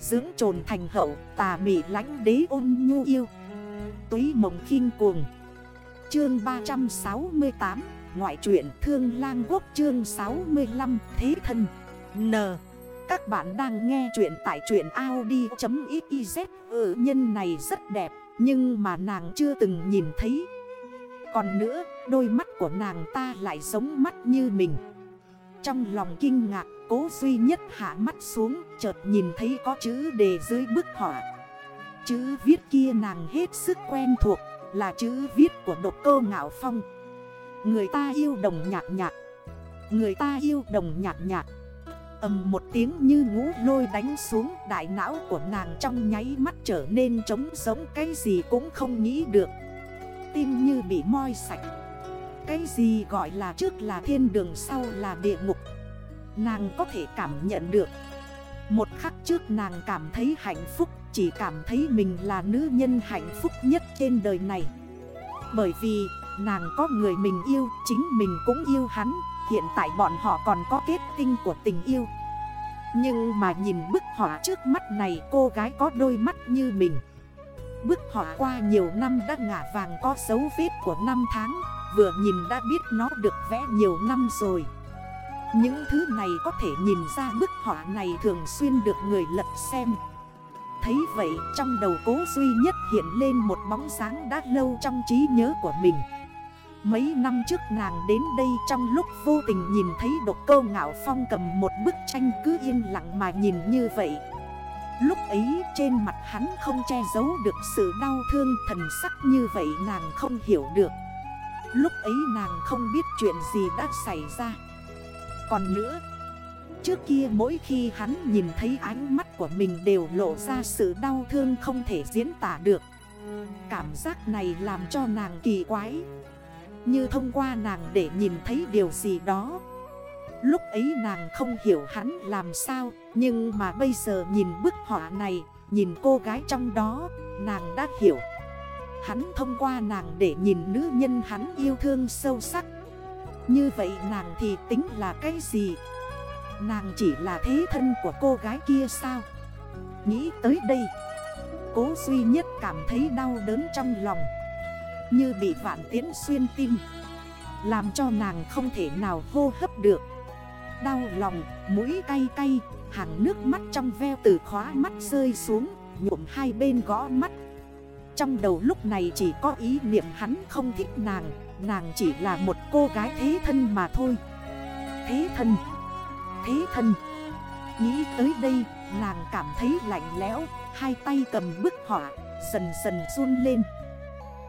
Dưỡng trồn thành hậu, tà mị lánh đế ôn nhu yêu. Túy mộng khinh cuồng. Chương 368 Ngoại truyện Thương Lang Quốc chương 65 Thế thân. N. Các bạn đang nghe chuyện tại truyện Audi.xyz Ừ nhân này rất đẹp, Nhưng mà nàng chưa từng nhìn thấy. Còn nữa, đôi mắt của nàng ta lại giống mắt như mình. Trong lòng kinh ngạc Cố duy nhất hạ mắt xuống, Chợt nhìn thấy có chữ đề dưới bức họa. Chữ viết kia nàng hết sức quen thuộc, Là chữ viết của độc cơ ngạo phong. Người ta yêu đồng nhạc nhạc. Người ta yêu đồng nhạc nhạc. Ầm một tiếng như ngũ lôi đánh xuống, Đại não của nàng trong nháy mắt trở nên trống giống, Cái gì cũng không nghĩ được. Tim như bị moi sạch. Cái gì gọi là trước là thiên đường, sau là địa ngục. Nàng có thể cảm nhận được. Một khắc trước nàng cảm thấy hạnh phúc, Chỉ cảm thấy mình là nữ nhân hạnh phúc nhất trên đời này. Bởi vì, nàng có người mình yêu, Chính mình cũng yêu hắn, Hiện tại bọn họ còn có kết tinh của tình yêu. Nhưng mà nhìn bức họa trước mắt này, Cô gái có đôi mắt như mình. Bức họa qua nhiều năm đã ngả vàng có dấu vết của năm tháng, Vừa nhìn đã biết nó được vẽ nhiều năm rồi những thứ này có thể nhìn ra bức họa này thường xuyên được người lật xem. Thấy vậy, trong đầu cố duy nhất hiện lên một bóng sáng đã lâu trong trí nhớ của mình. Mấy năm trước nàng đến đây trong lúc vô tình nhìn thấy độc câu ngạo phong cầm một bức tranh cứ yên lặng mà nhìn như vậy. Lúc ấy, trên mặt hắn không che giấu được sự đau thương thần sắc như vậy nàng không hiểu được. Lúc ấy nàng không biết chuyện gì đã xảy ra còn nữa. Trước kia mỗi khi hắn nhìn thấy ánh mắt của mình đều lộ ra sự đau thương không thể diễn tả được. Cảm giác này làm cho nàng kỳ quái. Như thông qua nàng để nhìn thấy điều gì đó. Lúc ấy nàng không hiểu hắn làm sao, Nhưng mà bây giờ nhìn bức họa này, Nhìn cô gái trong đó, Nàng đã hiểu. Hắn thông qua nàng để nhìn nữ nhân hắn yêu thương sâu sắc như vậy nàng thì tính là cái gì? Nàng chỉ là thế thân của cô gái kia sao? Nghĩ tới đây Cố duy nhất cảm thấy đau đớn trong lòng. Như bị vạn tiến xuyên tim Làm cho nàng không thể nào hô hấp được. Đau lòng, mũi cay cay Hàng nước mắt trong veo từ khóa mắt rơi xuống Nhuộm hai bên gõ mắt. Trong đầu lúc này chỉ có ý niệm hắn không thích nàng. Nàng chỉ là một cô gái thế thân mà thôi. Thế thân Thế thân. Nghĩ tới đây, nàng cảm thấy lạnh lẽo, Hai tay cầm bức họa, Dần dần run lên.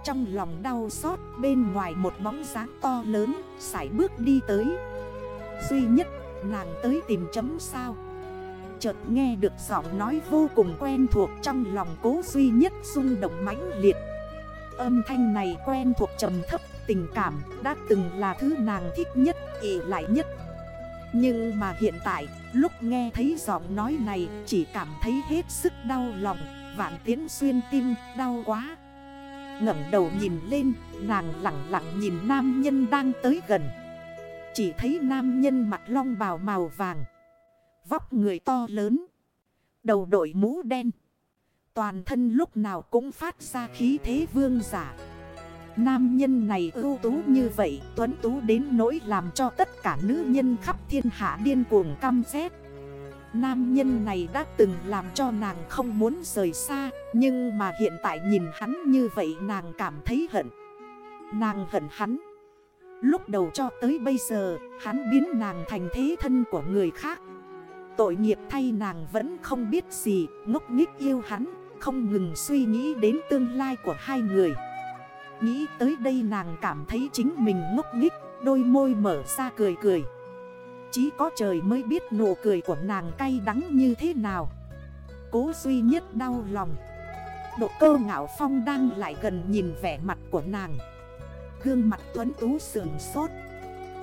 Trong lòng đau xót, Bên ngoài một bóng dáng to lớn, Sải bước đi tới. Duy nhất, nàng tới tìm chấm sao. Chợt nghe được giọng nói vô cùng quen thuộc Trong lòng cố duy nhất rung động mãnh liệt. Âm thanh này quen thuộc trầm thấp tình cảm đã từng là thứ nàng thích nhất, ỉ lại nhất. Nhưng mà hiện tại, lúc nghe thấy giọng nói này chỉ cảm thấy hết sức đau lòng Vạn tiến xuyên tim, đau quá. ngẩng đầu nhìn lên, nàng lặng lặng nhìn nam nhân đang tới gần. Chỉ thấy nam nhân mặt long bào màu vàng Vóc người to lớn Đầu đội mũ đen Toàn thân lúc nào cũng phát ra khí thế vương giả. Nam nhân này ưu tú như vậy, Tuấn tú đến nỗi làm cho tất cả nữ nhân khắp thiên hạ điên cuồng căm rét Nam nhân này đã từng làm cho nàng không muốn rời xa, Nhưng mà hiện tại nhìn hắn như vậy nàng cảm thấy hận. Nàng hận hắn. Lúc đầu cho tới bây giờ, hắn biến nàng thành thế thân của người khác. Tội nghiệp thay nàng vẫn không biết gì, Ngốc nghích yêu hắn. Không ngừng suy nghĩ đến tương lai của hai người. Nghĩ tới đây nàng cảm thấy chính mình ngốc nghích Đôi môi mở ra cười cười. Chỉ có trời mới biết nụ cười của nàng cay đắng như thế nào. Cố duy nhất đau lòng. Độ cơ ngạo phong đang lại gần nhìn vẻ mặt của nàng. Gương mặt tuấn tú sườn sốt.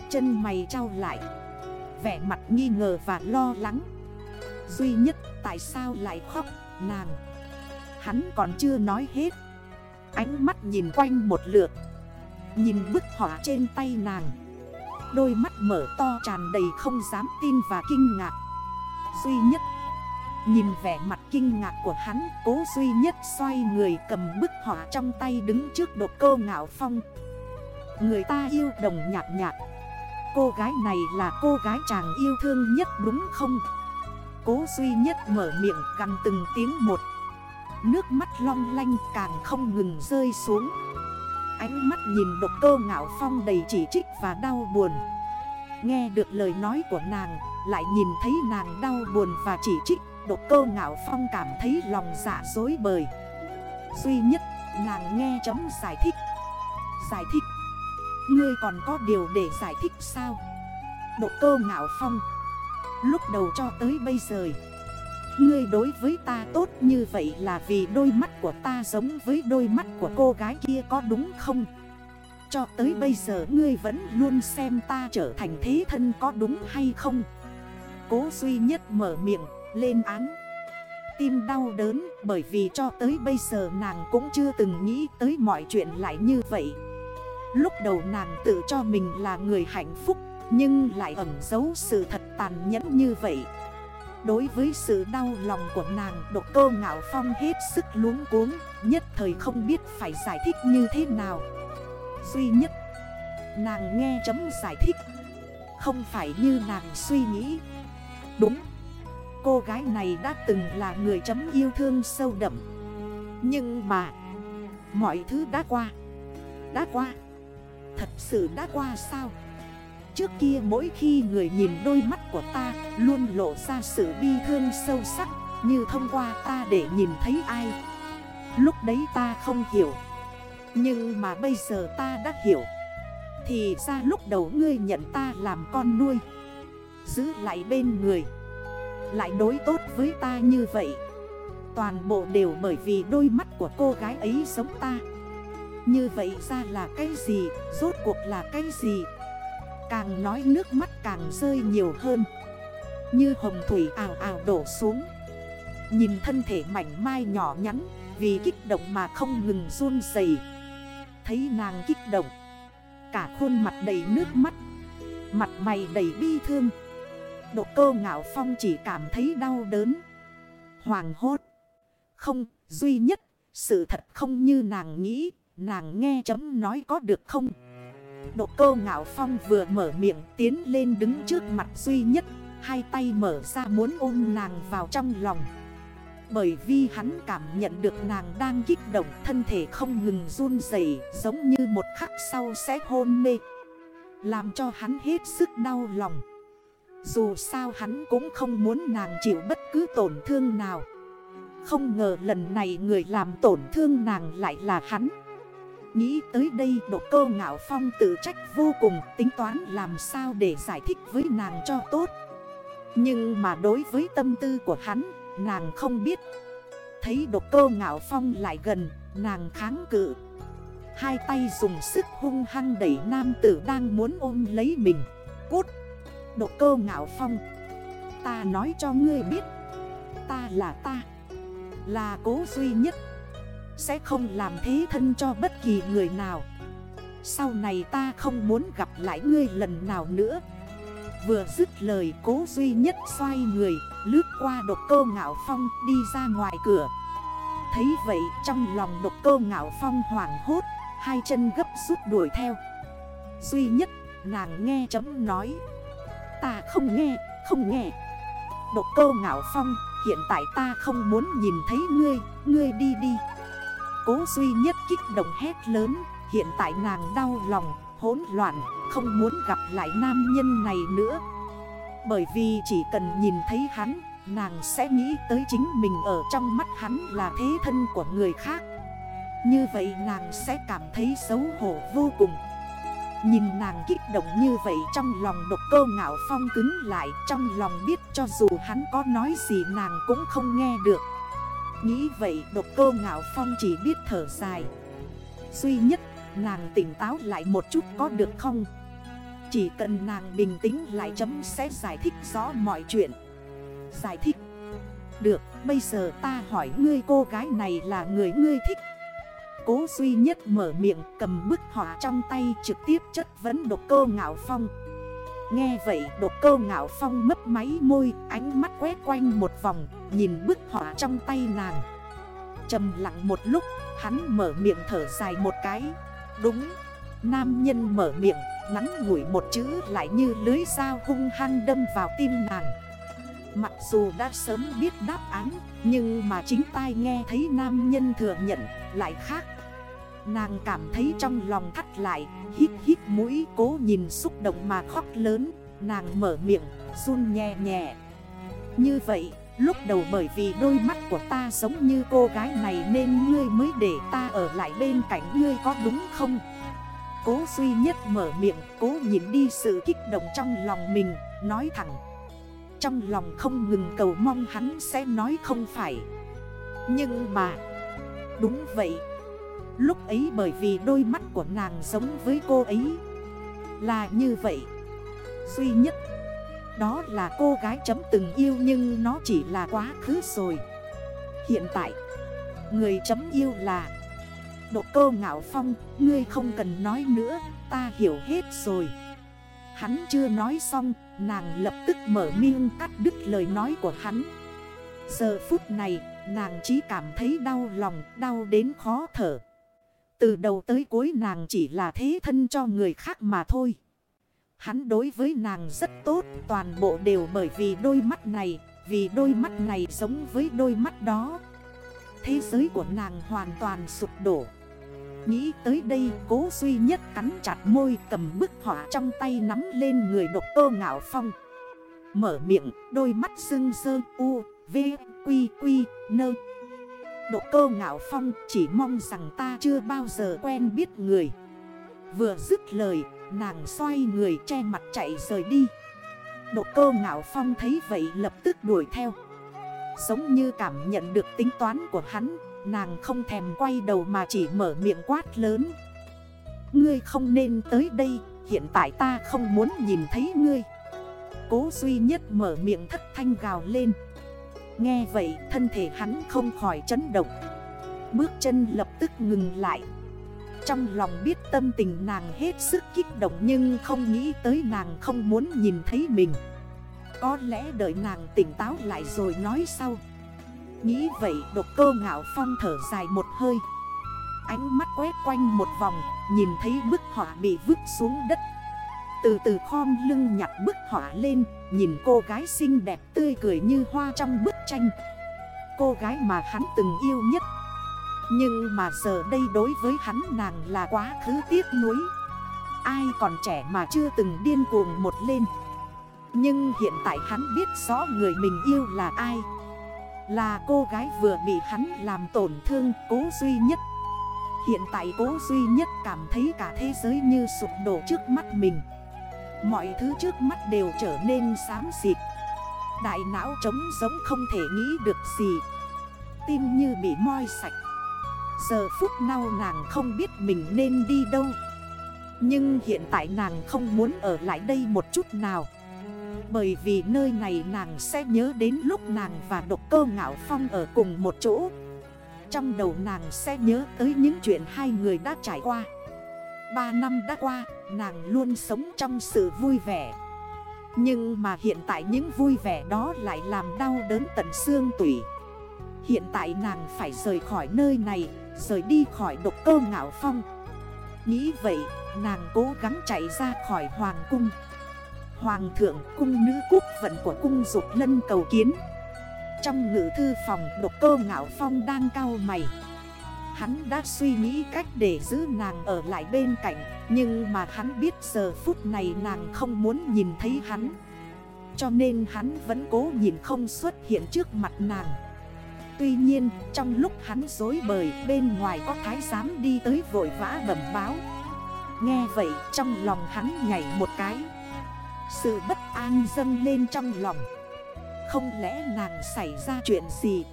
Chân mày trao lại. Vẻ mặt nghi ngờ và lo lắng. Duy nhất tại sao lại khóc, nàng? Hắn còn chưa nói hết. Ánh mắt nhìn quanh một lượt. Nhìn bức họa trên tay nàng. Đôi mắt mở to tràn đầy không dám tin và kinh ngạc. Duy nhất, Nhìn vẻ mặt kinh ngạc của hắn, Cố duy nhất xoay người cầm bức họa trong tay đứng trước độc cô ngạo phong. Người ta yêu đồng nhạc nhạc. Cô gái này là cô gái chàng yêu thương nhất đúng không? Cố duy nhất mở miệng gần từng tiếng một. Nước mắt long lanh càng không ngừng rơi xuống. Ánh mắt nhìn độc cơ ngạo phong đầy chỉ trích và đau buồn. Nghe được lời nói của nàng, Lại nhìn thấy nàng đau buồn và chỉ trích. Độc cơ ngạo phong cảm thấy lòng dạ dối bời. Duy nhất, nàng nghe chấm giải thích. Giải thích, Ngươi còn có điều để giải thích sao? Độc cơ ngạo phong, Lúc đầu cho tới bây giờ Ngươi đối với ta tốt như vậy là vì đôi mắt của ta giống với đôi mắt của cô gái kia có đúng không? Cho tới bây giờ ngươi vẫn luôn xem ta trở thành thế thân có đúng hay không? Cố duy nhất mở miệng, lên án Tim đau đớn bởi vì cho tới bây giờ nàng cũng chưa từng nghĩ tới mọi chuyện lại như vậy Lúc đầu nàng tự cho mình là người hạnh phúc Nhưng lại ẩn giấu sự thật tàn nhẫn như vậy Đối với sự đau lòng của nàng Độc cơ ngạo phong hết sức luống cuống, Nhất thời không biết phải giải thích như thế nào. Duy nhất, Nàng nghe chấm giải thích. Không phải như nàng suy nghĩ. Đúng, Cô gái này đã từng là người chấm yêu thương sâu đậm. Nhưng mà, Mọi thứ đã qua. Đã qua. Thật sự đã qua sao? Trước kia mỗi khi người nhìn đôi mắt của ta Luôn lộ ra sự bi thương sâu sắc, Như thông qua ta để nhìn thấy ai. Lúc đấy ta không hiểu. Nhưng mà bây giờ ta đã hiểu. Thì ra lúc đầu ngươi nhận ta làm con nuôi, Giữ lại bên người, Lại đối tốt với ta như vậy. Toàn bộ đều bởi vì đôi mắt của cô gái ấy giống ta. Như vậy ra là cái gì, Rốt cuộc là cái gì? Càng nói nước mắt càng rơi nhiều hơn. Như hồng thủy ào ào đổ xuống. Nhìn thân thể mảnh mai nhỏ nhắn Vì kích động mà không ngừng run dày Thấy nàng kích động. Cả khuôn mặt đầy nước mắt. Mặt mày đầy bi thương. Độ cơ ngạo phong chỉ cảm thấy đau đớn. Hoàng hốt. Không, duy nhất Sự thật không như nàng nghĩ. Nàng nghe chấm nói có được không? Độ cô ngạo phong vừa mở miệng tiến lên đứng trước mặt duy nhất. Hai tay mở ra muốn ôm nàng vào trong lòng. Bởi vì hắn cảm nhận được nàng đang kích động, Thân thể không ngừng run dày giống như một khắc sau sẽ hôn mê. Làm cho hắn hết sức đau lòng. Dù sao hắn cũng không muốn nàng chịu bất cứ tổn thương nào. Không ngờ lần này người làm tổn thương nàng lại là hắn. Nghĩ tới đây độ cô ngạo phong tự trách vô cùng tính toán làm sao để giải thích với nàng cho tốt. Nhưng mà đối với tâm tư của hắn, nàng không biết. Thấy độc cô ngạo phong lại gần, nàng kháng cự. Hai tay dùng sức hung hăng đẩy nam tử đang muốn ôm lấy mình. Cút! Độc cô ngạo phong. Ta nói cho ngươi biết. Ta là ta. Là cố duy nhất sẽ không làm thế thân cho bất kỳ người nào. Sau này ta không muốn gặp lại ngươi lần nào nữa. Vừa dứt lời cố duy nhất xoay người Lướt qua độc cơ ngạo phong đi ra ngoài cửa. Thấy vậy trong lòng độc cơ ngạo phong hoảng hốt Hai chân gấp rút đuổi theo. Duy nhất nàng nghe chấm nói. Ta không nghe, không nghe. Độc cơ ngạo phong Hiện tại ta không muốn nhìn thấy ngươi Ngươi đi đi. Cố duy nhất kích động hét lớn Hiện tại nàng đau lòng, hỗn loạn Không muốn gặp lại nam nhân này nữa. Bởi vì chỉ cần nhìn thấy hắn Nàng sẽ nghĩ tới chính mình ở trong mắt hắn là thế thân của người khác. Như vậy nàng sẽ cảm thấy xấu hổ vô cùng. Nhìn nàng kích động như vậy trong lòng độc cơ ngạo phong cứng lại Trong lòng biết cho dù hắn có nói gì nàng cũng không nghe được. Nghĩ vậy, độc cô ngạo phong chỉ biết thở dài. Duy nhất, nàng tỉnh táo lại một chút có được không? Chỉ cần nàng bình tĩnh lại chấm sẽ giải thích rõ mọi chuyện. Giải thích. Được, bây giờ ta hỏi ngươi cô gái này là người ngươi thích. Cố duy nhất mở miệng cầm bức họa trong tay trực tiếp chất vấn độc cô ngạo phong. Nghe vậy, độc cô ngạo phong mấp máy môi, ánh mắt quét quanh một vòng Nhìn bức họa trong tay nàng. Trầm lặng một lúc, Hắn mở miệng thở dài một cái. Đúng, Nam nhân mở miệng, Ngắn ngủi một chữ lại như lưới dao hung hăng đâm vào tim nàng. Mặc dù đã sớm biết đáp án, Nhưng mà chính tai nghe thấy nam nhân thừa nhận lại khác. Nàng cảm thấy trong lòng thắt lại, Hít hít mũi, cố nhìn xúc động mà khóc lớn. Nàng mở miệng, run nhẹ nhẹ. Như vậy lúc đầu bởi vì đôi mắt của ta giống như cô gái này Nên ngươi mới để ta ở lại bên cạnh ngươi có đúng không? Cố duy nhất mở miệng, cố nhìn đi sự kích động trong lòng mình, Nói thẳng. Trong lòng không ngừng cầu mong hắn sẽ nói không phải. Nhưng mà, Đúng vậy. Lúc ấy bởi vì đôi mắt của nàng giống với cô ấy. Là như vậy. Duy nhất đó là cô gái chấm từng yêu nhưng nó chỉ là quá khứ rồi. Hiện tại, Người chấm yêu là Độ cơ ngạo phong, Ngươi không cần nói nữa, Ta hiểu hết rồi. Hắn chưa nói xong, Nàng lập tức mở miệng cắt đứt lời nói của hắn. Giờ phút này, Nàng chỉ cảm thấy đau lòng, Đau đến khó thở. Từ đầu tới cuối nàng chỉ là thế thân cho người khác mà thôi. Hắn đối với nàng rất tốt, toàn bộ đều bởi vì đôi mắt này, vì đôi mắt này giống với đôi mắt đó. Thế giới của nàng hoàn toàn sụp đổ. Nghĩ tới đây cố duy nhất cắn chặt môi cầm bức họa trong tay nắm lên người độc tô ngạo phong. Mở miệng đôi mắt sưng sơ u, v, quy quy, nơ Độ cơ ngạo phong chỉ mong rằng ta chưa bao giờ quen biết người Vừa dứt lời nàng xoay người che mặt chạy rời đi. Độ cơ ngạo phong thấy vậy lập tức đuổi theo. Giống như cảm nhận được tính toán của hắn, Nàng không thèm quay đầu mà chỉ mở miệng quát lớn. Ngươi không nên tới đây, Hiện tại ta không muốn nhìn thấy ngươi. Cố duy nhất mở miệng thất thanh gào lên. Nghe vậy thân thể hắn không khỏi chấn động. Bước chân lập tức ngừng lại. Trong lòng biết tâm tình nàng hết sức kích động Nhưng không nghĩ tới nàng không muốn nhìn thấy mình. Có lẽ đợi nàng tỉnh táo lại rồi nói sau. Nghĩ vậy, độc cơ ngạo phong thở dài một hơi. Ánh mắt quét quanh một vòng, Nhìn thấy bức họa bị vứt xuống đất. Từ từ khom lưng nhặt bức họa lên, Nhìn cô gái xinh đẹp tươi cười như hoa trong bức tranh. Cô gái mà hắn từng yêu nhất nhưng mà giờ đây đối với hắn nàng là quá khứ tiếc nuối. Ai còn trẻ mà chưa từng điên cuồng một lên. Nhưng hiện tại hắn biết rõ người mình yêu là ai. Là cô gái vừa bị hắn làm tổn thương cố duy nhất. Hiện tại cố duy nhất cảm thấy cả thế giới như sụp đổ trước mắt mình. Mọi thứ trước mắt đều trở nên xám xịt. Đại não trống giống không thể nghĩ được gì. Tim như bị moi sạch. Giờ phút nào nàng không biết mình nên đi đâu. Nhưng hiện tại nàng không muốn ở lại đây một chút nào. Bởi vì nơi này nàng sẽ nhớ đến lúc nàng và độc cơ ngạo phong ở cùng một chỗ. Trong đầu nàng sẽ nhớ tới những chuyện hai người đã trải qua. Ba năm đã qua, nàng luôn sống trong sự vui vẻ. Nhưng mà hiện tại những vui vẻ đó lại làm đau đớn tận xương tủy. Hiện tại nàng phải rời khỏi nơi này, rời đi khỏi độc cơ ngạo phong. Nghĩ vậy, nàng cố gắng chạy ra khỏi hoàng cung. Hoàng thượng cung nữ quốc vận của cung dục lân cầu kiến. Trong ngữ thư phòng độc cơ ngạo phong đang cao mày. Hắn đã suy nghĩ cách để giữ nàng ở lại bên cạnh Nhưng mà hắn biết giờ phút này nàng không muốn nhìn thấy hắn. Cho nên hắn vẫn cố nhìn không xuất hiện trước mặt nàng. Tuy nhiên, trong lúc hắn dối bời, bên ngoài có thái giám đi tới vội vã bẩm báo. Nghe vậy, trong lòng hắn nhảy một cái. Sự bất an dâng lên trong lòng. Không lẽ nàng xảy ra chuyện gì?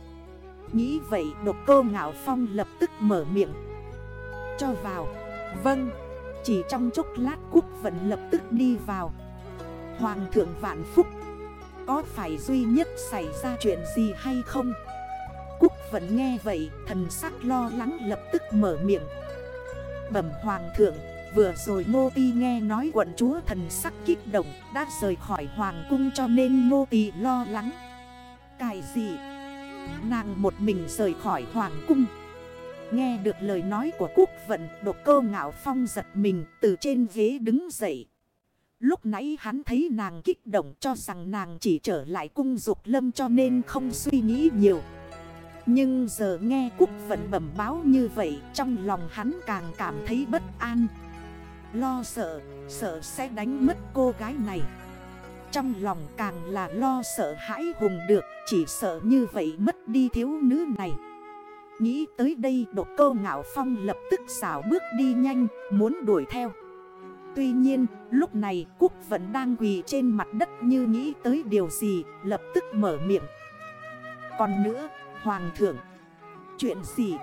Nghĩ vậy, độc cơ ngạo phong lập tức mở miệng. Cho vào. Vâng. Chỉ trong chốc lát quốc vận lập tức đi vào. Hoàng thượng vạn phúc. Có phải duy nhất xảy ra chuyện gì hay không? Vận nghe vậy, Thần sắc lo lắng lập tức mở miệng. Bẩm hoàng thượng, Vừa rồi Ngô Ti nghe nói quận chúa thần sắc kích động, Đã rời khỏi hoàng cung cho nên Ngô Ti lo lắng. Cái gì? Nàng một mình rời khỏi hoàng cung. Nghe được lời nói của quốc vận Độc cơ ngạo phong giật mình, từ trên ghế đứng dậy. Lúc nãy hắn thấy nàng kích động cho rằng nàng chỉ trở lại cung dục lâm cho nên không suy nghĩ nhiều. Nhưng giờ nghe quốc vận bẩm báo như vậy Trong lòng hắn càng cảm thấy bất an. Lo sợ, sợ sẽ đánh mất cô gái này. Trong lòng càng là lo sợ hãi hùng được Chỉ sợ như vậy mất đi thiếu nữ này. Nghĩ tới đây độc cơ ngạo phong lập tức xảo bước đi nhanh Muốn đuổi theo. Tuy nhiên lúc này Cúc vẫn đang quỳ trên mặt đất như nghĩ tới điều gì Lập tức mở miệng. Còn nữa Hoàng thượng. Chuyện gì?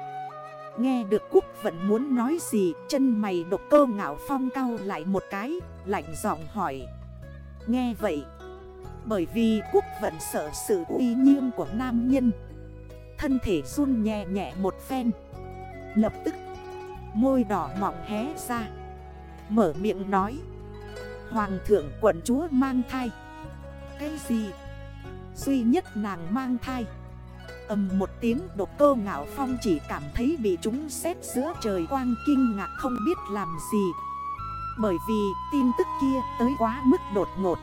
Nghe được Cúc vẫn muốn nói gì, Chân mày độc cơ ngạo phong cao lại một cái, Lạnh giọng hỏi. Nghe vậy, Bởi vì Cúc vẫn sợ sự uy nghiêm của nam nhân, Thân thể run nhẹ nhẹ một phen. Lập tức, Môi đỏ mỏng hé ra, Mở miệng nói. Hoàng thượng quận chúa mang thai. Cái gì? Duy nhất nàng mang thai ầm một tiếng đột cơ ngạo phong chỉ cảm thấy bị chúng xét giữa trời quang kinh ngạc không biết làm gì. Bởi vì tin tức kia tới quá mức đột ngột.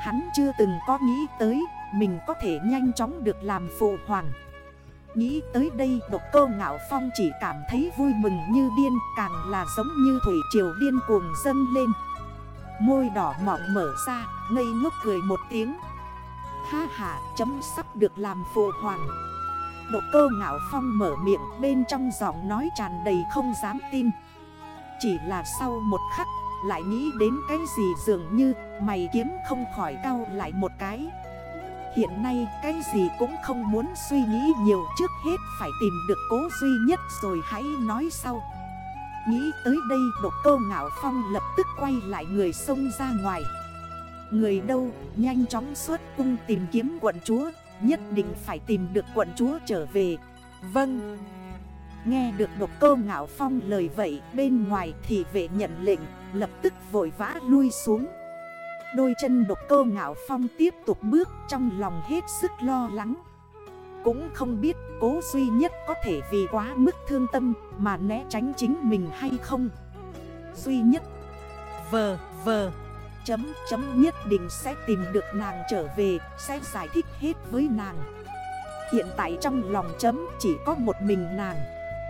Hắn chưa từng có nghĩ tới, mình có thể nhanh chóng được làm phụ hoàng. Nghĩ tới đây, độc cơ ngạo phong chỉ cảm thấy vui mừng như điên, Càng là giống như thủy triều điên cuồng dâng lên. Môi đỏ mọng mở ra, ngây ngốc cười một tiếng. Ha ha, chấm sắp được làm phụ hoàng Độc cơ ngạo phong mở miệng, bên trong giọng nói tràn đầy không dám tin. Chỉ là sau một khắc, lại nghĩ đến cái gì dường như, mày kiếm không khỏi cao lại một cái. Hiện nay, cái gì cũng không muốn suy nghĩ nhiều, trước hết phải tìm được cố duy nhất rồi hãy nói sau. Nghĩ tới đây độc cơ ngạo phong lập tức quay lại người sông ra ngoài. Người đâu, nhanh chóng xuất cung tìm kiếm quận chúa, Nhất định phải tìm được quận chúa trở về. Vâng. Nghe được độc cơ ngạo phong lời vậy, bên ngoài thì vệ nhận lệnh, Lập tức vội vã lui xuống. Đôi chân độc cơ ngạo phong tiếp tục bước trong lòng hết sức lo lắng. Cũng không biết cố duy nhất có thể vì quá mức thương tâm mà né tránh chính mình hay không. Duy nhất. Vờ vờ. Chấm chấm nhất định sẽ tìm được nàng trở về, Sẽ giải thích hết với nàng. Hiện tại trong lòng chấm chỉ có một mình nàng.